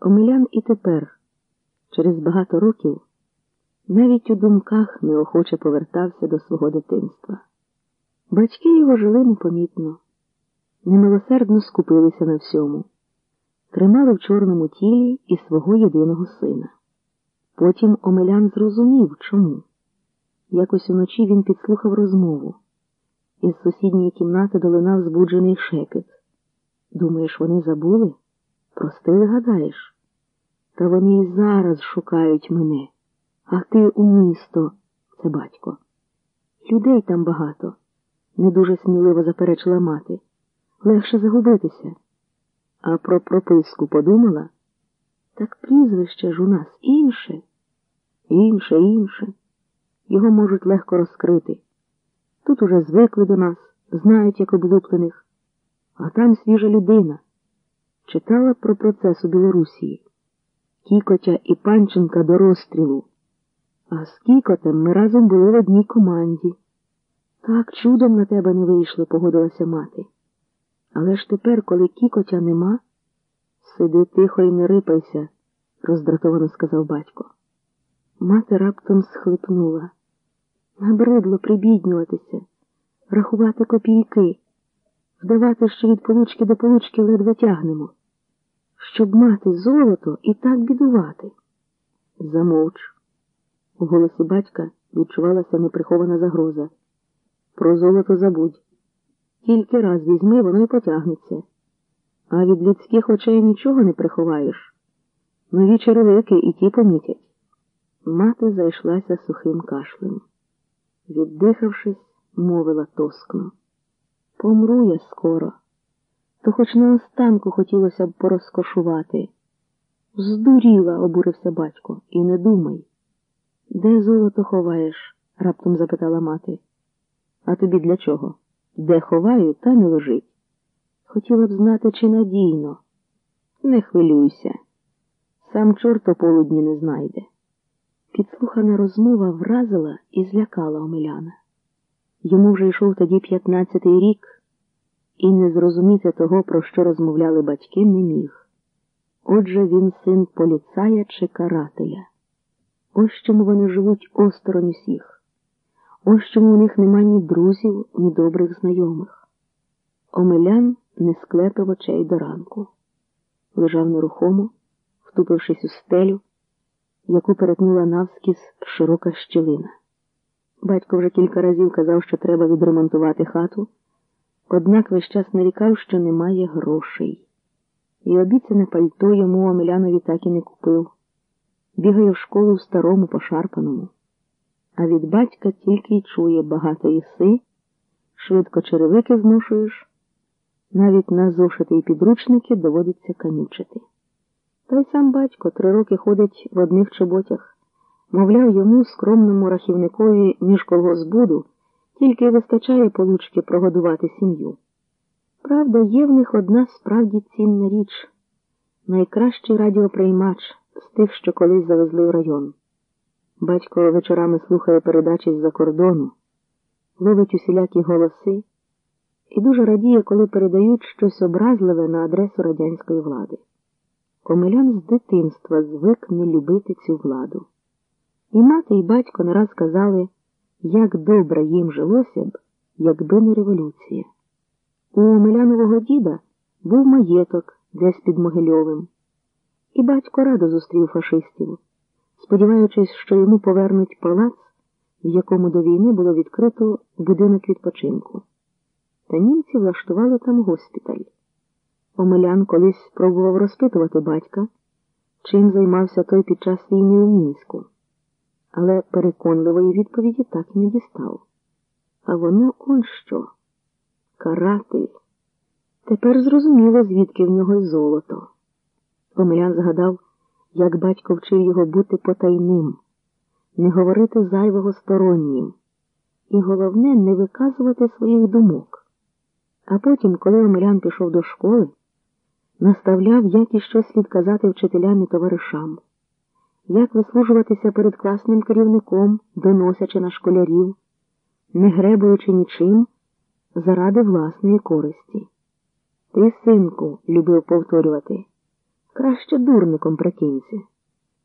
Омелян і тепер, через багато років, навіть у думках неохоче повертався до свого дитинства. Батьки його жили непомітно, немилосердно скупилися на всьому, тримали в чорному тілі і свого єдиного сина. Потім Омелян зрозумів, чому. Якось уночі він підслухав розмову. Із сусідньої кімнати долинав збуджений шепіт. Думаєш, вони забули? Простили, гадаєш? Та вони і зараз шукають мене, а ти у місто, це батько. Людей там багато, не дуже сміливо заперечила мати. Легше загубитися. А про прописку подумала? Так прізвище ж у нас інше, інше, інше. Його можуть легко розкрити. Тут уже звикли до нас, знають, як облуплених, а там свіжа людина. Читала про процес у Білорусії. Кікотя і Панченка до розстрілу. А з Кікотем ми разом були в одній команді. Так чудом на тебе не вийшли, погодилася мати. Але ж тепер, коли Кікотя нема, сиди тихо і не рипайся, роздратовано сказав батько. Мати раптом схлипнула. Набридло прибіднюватися, рахувати копійки, вдавати, що від получки до получки ледве тягнемо, щоб мати золото і так бідувати. Замовч. У голосі батька відчувалася неприхована загроза. Про золото забудь. Тільки раз візьми, воно й потягнеться. А від людських очей нічого не приховаєш. Нові черевики і ті помітять. Мати зайшлася сухим кашлем. Віддихавшись, мовила тоскно. Помру я скоро, то хоч на останку хотілося б порозкошувати. Здуріла, обурився батько, і не думай. Де золото ховаєш? раптом запитала мати. А тобі для чого? Де ховаю, там і лежить. Хотіла б знати, чи надійно. Не хвилюйся. Сам чорт полудні не знайде. Підслухана розмова вразила і злякала Омеляна. Йому вже йшов тоді п'ятнадцятий рік, і не зрозуміти того, про що розмовляли батьки, не міг. Отже, він син поліцая чи карателя. Ось чому вони живуть осторонь усіх. Ось чому у них нема ні друзів, ні добрих знайомих. Омелян не склепив очей до ранку. Лежав нерухомо, втупившись у стелю, яку перетнула навскіз широка щілина. Батько вже кілька разів казав, що треба відремонтувати хату, однак весь час нарікав, що немає грошей. І обіцяне пальто йому Омелянові так і не купив. Бігає в школу в старому пошарпаному. А від батька тільки й чує багато їси, швидко черевики зношуєш, навіть на зошити і підручники доводиться канючити. Та й сам батько три роки ходить в одних чоботях, мовляв, йому, скромному рахівникові між колгоспбуду, тільки вистачає получки прогодувати сім'ю. Правда, є в них одна справді цінна річ найкращий радіоприймач з тих, що колись завезли в район. Батько вечорами слухає передачі з-за кордону, ловить усілякі голоси і дуже радіє, коли передають щось образливе на адресу радянської влади. Омелян з дитинства звик не любити цю владу. І мати, і батько не раз казали, як добре їм жилося б, якби не революція. У Омелянового діда був маєток десь під Могильовим. І батько радо зустрів фашистів, сподіваючись, що йому повернуть палац, в якому до війни було відкрито будинок відпочинку. Та німці влаштували там госпіталь. Омелян колись спробував розпитувати батька, чим займався той під час війни у Мінську, але переконливої відповіді так і не дістав. А воно он що? Каратель. Тепер зрозуміло, звідки в нього й золото. Омелян згадав, як батько вчив його бути потайним, не говорити зайвого стороннім, і головне, не виказувати своїх думок. А потім, коли Омелян пішов до школи, наставляв, як і що слід казати вчителям і товаришам, як вислужуватися перед класним керівником, доносячи на школярів, не гребуючи нічим заради власної користі. Ти, синку, любив повторювати, Краще дурником прикинься.